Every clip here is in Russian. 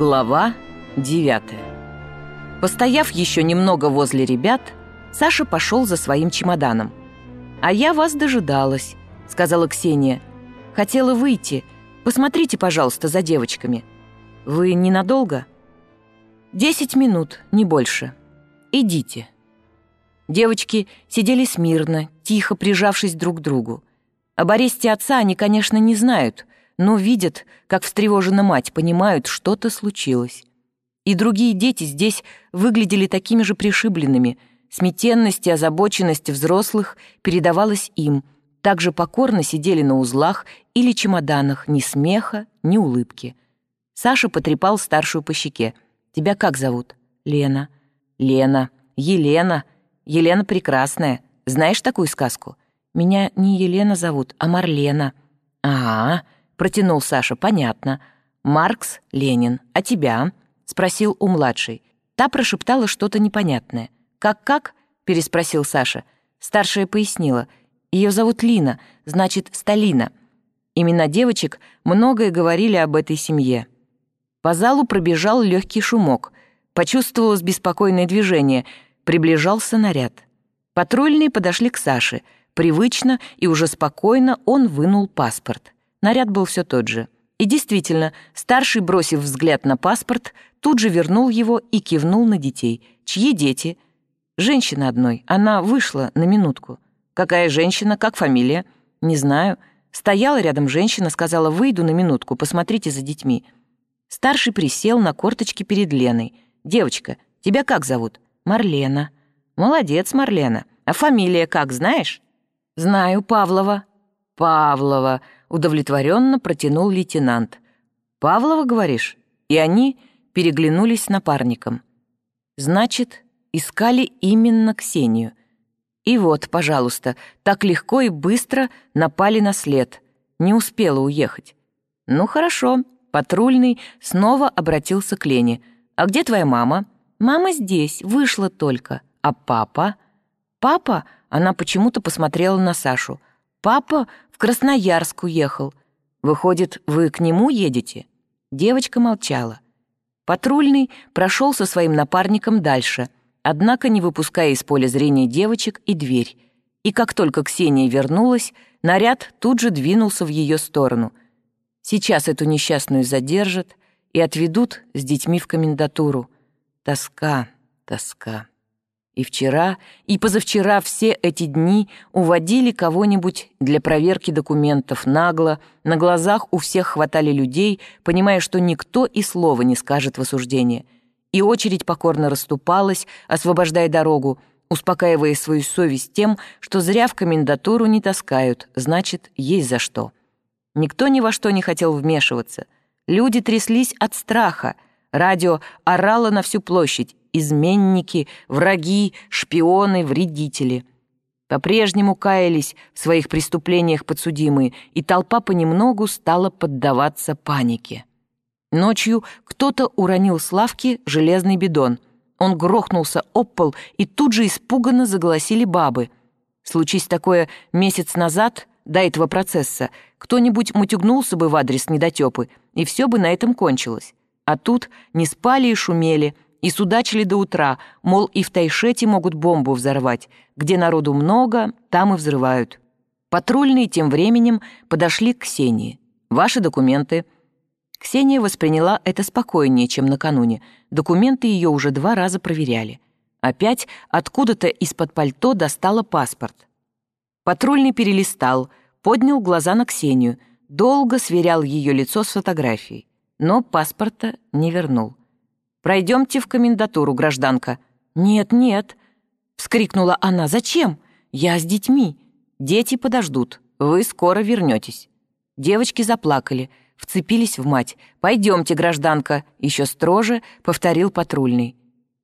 Глава девятая Постояв еще немного возле ребят, Саша пошел за своим чемоданом. «А я вас дожидалась», — сказала Ксения. «Хотела выйти. Посмотрите, пожалуйста, за девочками. Вы ненадолго?» «Десять минут, не больше. Идите». Девочки сидели смирно, тихо прижавшись друг к другу. Об аресте отца они, конечно, не знают, но видят, как встревожена мать, понимают, что-то случилось. И другие дети здесь выглядели такими же пришибленными. Сметенность и озабоченность взрослых передавалась им. Также покорно сидели на узлах или чемоданах, ни смеха, ни улыбки. Саша потрепал старшую по щеке. «Тебя как зовут?» «Лена». «Лена. Елена. Елена прекрасная. Знаешь такую сказку?» «Меня не Елена зовут, а Марлена». «А-а», протянул Саша, понятно. «Маркс, Ленин, а тебя?» — спросил у младшей. Та прошептала что-то непонятное. «Как-как?» — переспросил Саша. Старшая пояснила. Ее зовут Лина, значит, Сталина. Имена девочек многое говорили об этой семье. По залу пробежал легкий шумок. Почувствовалось беспокойное движение. Приближался наряд. Патрульные подошли к Саше. Привычно и уже спокойно он вынул паспорт. Наряд был все тот же. И действительно, старший, бросив взгляд на паспорт, тут же вернул его и кивнул на детей. Чьи дети? Женщина одной. Она вышла на минутку. Какая женщина? Как фамилия? Не знаю. Стояла рядом женщина, сказала, выйду на минутку, посмотрите за детьми. Старший присел на корточки перед Леной. «Девочка, тебя как зовут?» «Марлена». «Молодец, Марлена. А фамилия как, знаешь?» «Знаю, Павлова». «Павлова», удовлетворенно протянул лейтенант. «Павлова, говоришь?» И они переглянулись напарником. «Значит, искали именно Ксению. И вот, пожалуйста, так легко и быстро напали на след. Не успела уехать. Ну хорошо, патрульный снова обратился к Лене. «А где твоя мама?» «Мама здесь, вышла только. А папа?» «Папа?» Она почему-то посмотрела на Сашу. «Папа Красноярск уехал. Выходит, вы к нему едете?» Девочка молчала. Патрульный прошел со своим напарником дальше, однако не выпуская из поля зрения девочек и дверь. И как только Ксения вернулась, наряд тут же двинулся в ее сторону. Сейчас эту несчастную задержат и отведут с детьми в комендатуру. Тоска, тоска. И вчера, и позавчера все эти дни уводили кого-нибудь для проверки документов нагло, на глазах у всех хватали людей, понимая, что никто и слова не скажет в осуждение. И очередь покорно расступалась, освобождая дорогу, успокаивая свою совесть тем, что зря в комендатуру не таскают, значит, есть за что. Никто ни во что не хотел вмешиваться. Люди тряслись от страха. Радио орало на всю площадь, изменники, враги, шпионы, вредители. По-прежнему каялись в своих преступлениях подсудимые, и толпа понемногу стала поддаваться панике. Ночью кто-то уронил с лавки железный бидон. Он грохнулся об пол, и тут же испуганно заголосили бабы. Случись такое месяц назад, до этого процесса, кто-нибудь мутюгнулся бы в адрес недотепы, и все бы на этом кончилось. А тут не спали и шумели — и судачили до утра, мол, и в Тайшете могут бомбу взорвать. Где народу много, там и взрывают. Патрульные тем временем подошли к Ксении. «Ваши документы». Ксения восприняла это спокойнее, чем накануне. Документы ее уже два раза проверяли. Опять откуда-то из-под пальто достала паспорт. Патрульный перелистал, поднял глаза на Ксению, долго сверял ее лицо с фотографией, но паспорта не вернул. Пройдемте в комендатуру, гражданка». «Нет, нет», — вскрикнула она. «Зачем? Я с детьми. Дети подождут. Вы скоро вернетесь». Девочки заплакали, вцепились в мать. «Пойдемте, гражданка», — еще строже повторил патрульный.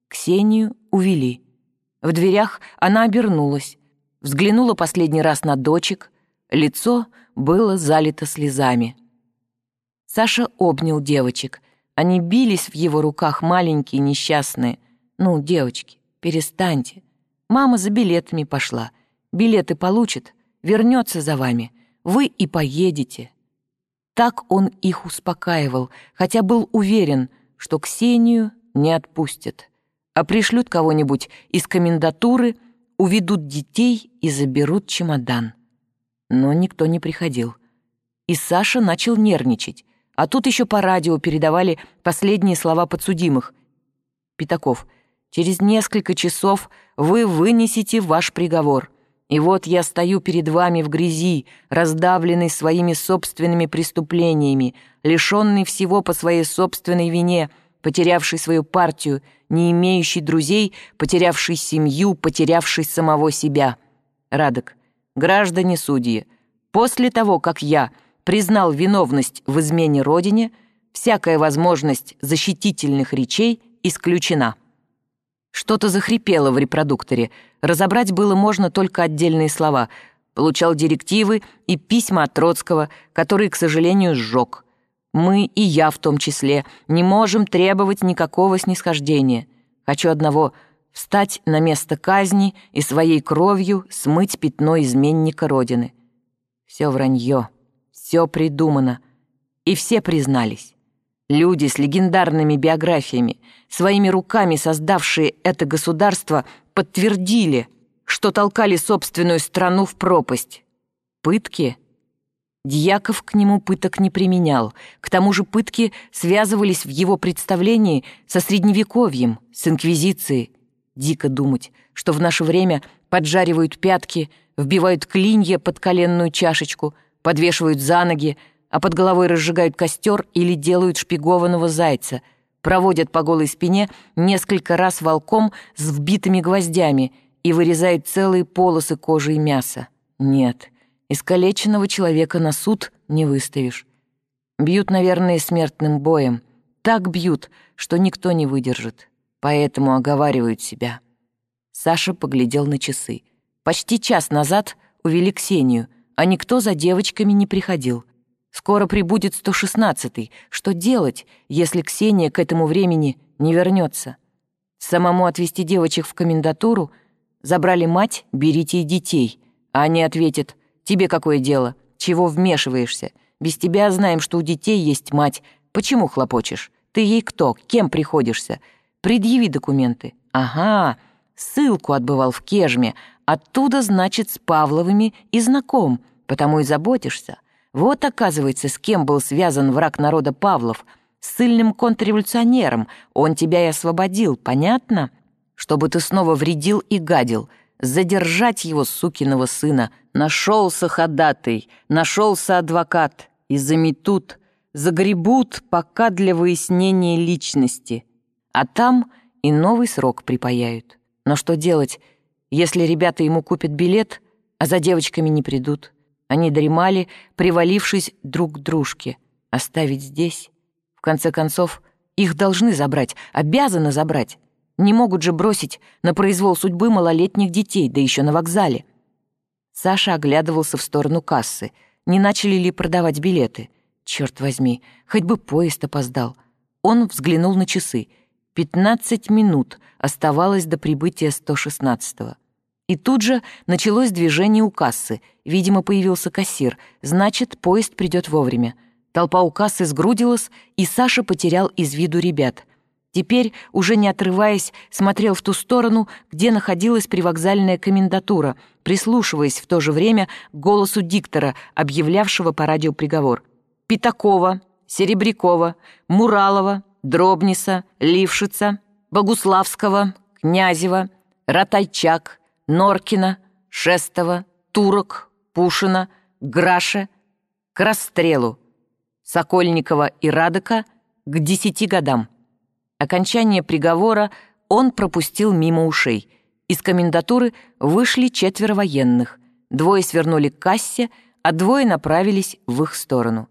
Ксению увели. В дверях она обернулась, взглянула последний раз на дочек. Лицо было залито слезами. Саша обнял девочек. Они бились в его руках, маленькие, несчастные. «Ну, девочки, перестаньте. Мама за билетами пошла. Билеты получит, вернется за вами. Вы и поедете». Так он их успокаивал, хотя был уверен, что Ксению не отпустят, а пришлют кого-нибудь из комендатуры, уведут детей и заберут чемодан. Но никто не приходил. И Саша начал нервничать. А тут еще по радио передавали последние слова подсудимых. Пятаков, через несколько часов вы вынесете ваш приговор. И вот я стою перед вами в грязи, раздавленный своими собственными преступлениями, лишенный всего по своей собственной вине, потерявший свою партию, не имеющий друзей, потерявший семью, потерявший самого себя. Радок, граждане судьи, после того, как я признал виновность в измене Родине, всякая возможность защитительных речей исключена. Что-то захрипело в репродукторе. Разобрать было можно только отдельные слова. Получал директивы и письма от Троцкого, который, к сожалению, сжег. Мы, и я в том числе, не можем требовать никакого снисхождения. Хочу одного — встать на место казни и своей кровью смыть пятно изменника Родины. Все вранье, все придумано. И все признались. Люди с легендарными биографиями, своими руками создавшие это государство, подтвердили, что толкали собственную страну в пропасть. Пытки? Дьяков к нему пыток не применял. К тому же пытки связывались в его представлении со Средневековьем, с Инквизицией. Дико думать, что в наше время поджаривают пятки, вбивают клинья под коленную чашечку, подвешивают за ноги, а под головой разжигают костер или делают шпигованного зайца, проводят по голой спине несколько раз волком с вбитыми гвоздями и вырезают целые полосы кожи и мяса. Нет, искалеченного человека на суд не выставишь. Бьют, наверное, смертным боем. Так бьют, что никто не выдержит. Поэтому оговаривают себя. Саша поглядел на часы. Почти час назад увели Ксению, а никто за девочками не приходил — Скоро прибудет 116-й. Что делать, если Ксения к этому времени не вернется? Самому отвезти девочек в комендатуру? Забрали мать, берите и детей. А они ответят, тебе какое дело? Чего вмешиваешься? Без тебя знаем, что у детей есть мать. Почему хлопочешь? Ты ей кто? Кем приходишься? Предъяви документы. Ага, ссылку отбывал в Кежме. Оттуда, значит, с Павловыми и знаком, потому и заботишься. Вот, оказывается, с кем был связан враг народа Павлов. С сильным контрреволюционером. Он тебя и освободил, понятно? Чтобы ты снова вредил и гадил. Задержать его, сукиного сына. Нашелся ходатай, нашелся адвокат. И заметут, загребут, пока для выяснения личности. А там и новый срок припаяют. Но что делать, если ребята ему купят билет, а за девочками не придут? Они дремали, привалившись друг к дружке. Оставить здесь? В конце концов, их должны забрать, обязаны забрать. Не могут же бросить на произвол судьбы малолетних детей, да еще на вокзале. Саша оглядывался в сторону кассы. Не начали ли продавать билеты? Черт возьми, хоть бы поезд опоздал. Он взглянул на часы. Пятнадцать минут оставалось до прибытия 116-го. И тут же началось движение у кассы. Видимо, появился кассир. Значит, поезд придет вовремя. Толпа у кассы сгрудилась, и Саша потерял из виду ребят. Теперь, уже не отрываясь, смотрел в ту сторону, где находилась привокзальная комендатура, прислушиваясь в то же время к голосу диктора, объявлявшего по радио приговор. «Пятакова, Серебрякова, Муралова, Дробниса, Лившица, Богуславского, Князева, Ратайчак, Норкина, Шестова, Турок, Пушина, Граше к расстрелу, Сокольникова и Радыка к десяти годам. Окончание приговора он пропустил мимо ушей. Из комендатуры вышли четверо военных. Двое свернули к кассе, а двое направились в их сторону.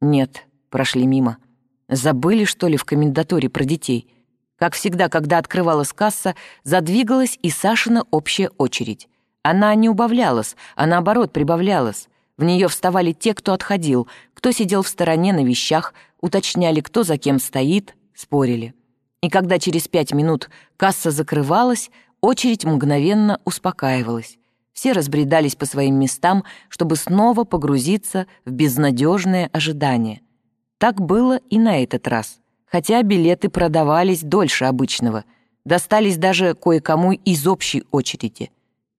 Нет, прошли мимо. Забыли, что ли, в комендатуре про детей? Как всегда, когда открывалась касса, задвигалась и Сашина общая очередь. Она не убавлялась, а наоборот прибавлялась. В нее вставали те, кто отходил, кто сидел в стороне на вещах, уточняли, кто за кем стоит, спорили. И когда через пять минут касса закрывалась, очередь мгновенно успокаивалась. Все разбредались по своим местам, чтобы снова погрузиться в безнадежное ожидание. Так было и на этот раз — хотя билеты продавались дольше обычного, достались даже кое-кому из общей очереди.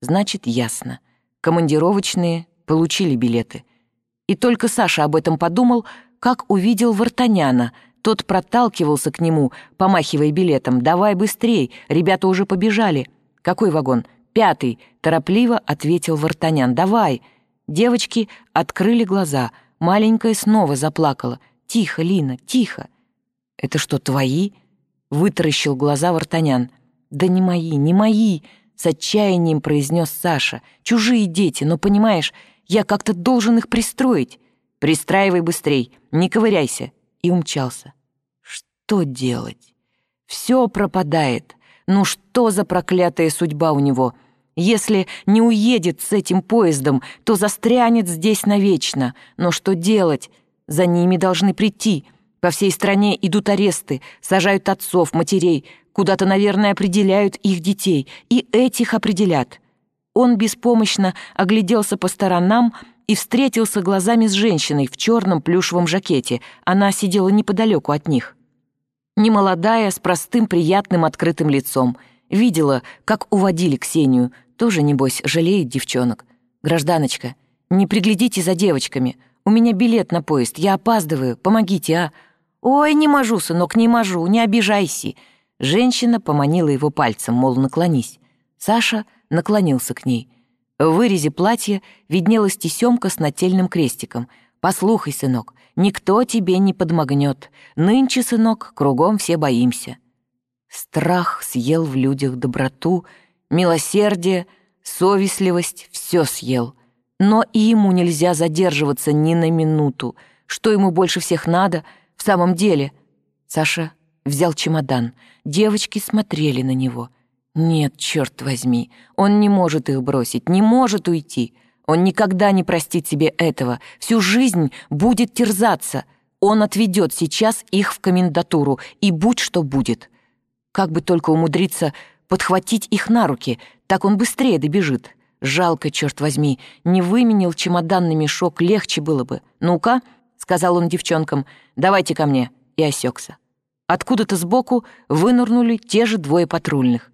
Значит, ясно. Командировочные получили билеты. И только Саша об этом подумал, как увидел Вартаняна. Тот проталкивался к нему, помахивая билетом. «Давай быстрей, ребята уже побежали». «Какой вагон?» «Пятый», — торопливо ответил Вартанян. «Давай». Девочки открыли глаза. Маленькая снова заплакала. «Тихо, Лина, тихо». «Это что, твои?» — вытаращил глаза Вартанян. «Да не мои, не мои», — с отчаянием произнес Саша. «Чужие дети, но, понимаешь, я как-то должен их пристроить. Пристраивай быстрей, не ковыряйся». И умчался. Что делать? Все пропадает. Ну что за проклятая судьба у него? Если не уедет с этим поездом, то застрянет здесь навечно. Но что делать? За ними должны прийти. По всей стране идут аресты, сажают отцов, матерей, куда-то, наверное, определяют их детей. И этих определят. Он беспомощно огляделся по сторонам и встретился глазами с женщиной в черном плюшевом жакете. Она сидела неподалеку от них. Немолодая, с простым, приятным, открытым лицом. Видела, как уводили Ксению. Тоже, небось, жалеет девчонок. «Гражданочка, не приглядите за девочками. У меня билет на поезд, я опаздываю. Помогите, а?» «Ой, не можу, сынок, не можу, не обижайся». Женщина поманила его пальцем, мол, наклонись. Саша наклонился к ней. В вырезе платья виднелась тесемка с нательным крестиком. «Послухай, сынок, никто тебе не подмогнет. Нынче, сынок, кругом все боимся». Страх съел в людях доброту, милосердие, совестливость — все съел. Но и ему нельзя задерживаться ни на минуту. Что ему больше всех надо в самом деле? Саша взял чемодан. Девочки смотрели на него — нет, черт возьми, он не может их бросить, не может уйти. Он никогда не простит себе этого, всю жизнь будет терзаться. Он отведет сейчас их в комендатуру, и будь что будет. Как бы только умудриться подхватить их на руки, так он быстрее добежит. Жалко, черт возьми, не выменил чемодан на мешок, легче было бы. «Ну-ка», — сказал он девчонкам, — «давайте ко мне», и осекся. Откуда-то сбоку вынырнули те же двое патрульных.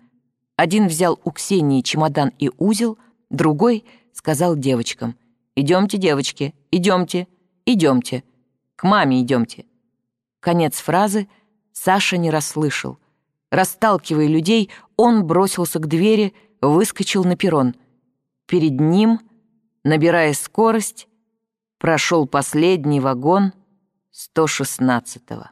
Один взял у Ксении чемодан и узел, другой сказал девочкам, «Идемте, девочки, идемте, идемте, к маме идемте». Конец фразы Саша не расслышал. Расталкивая людей, он бросился к двери, выскочил на перрон. Перед ним, набирая скорость, прошел последний вагон 116-го.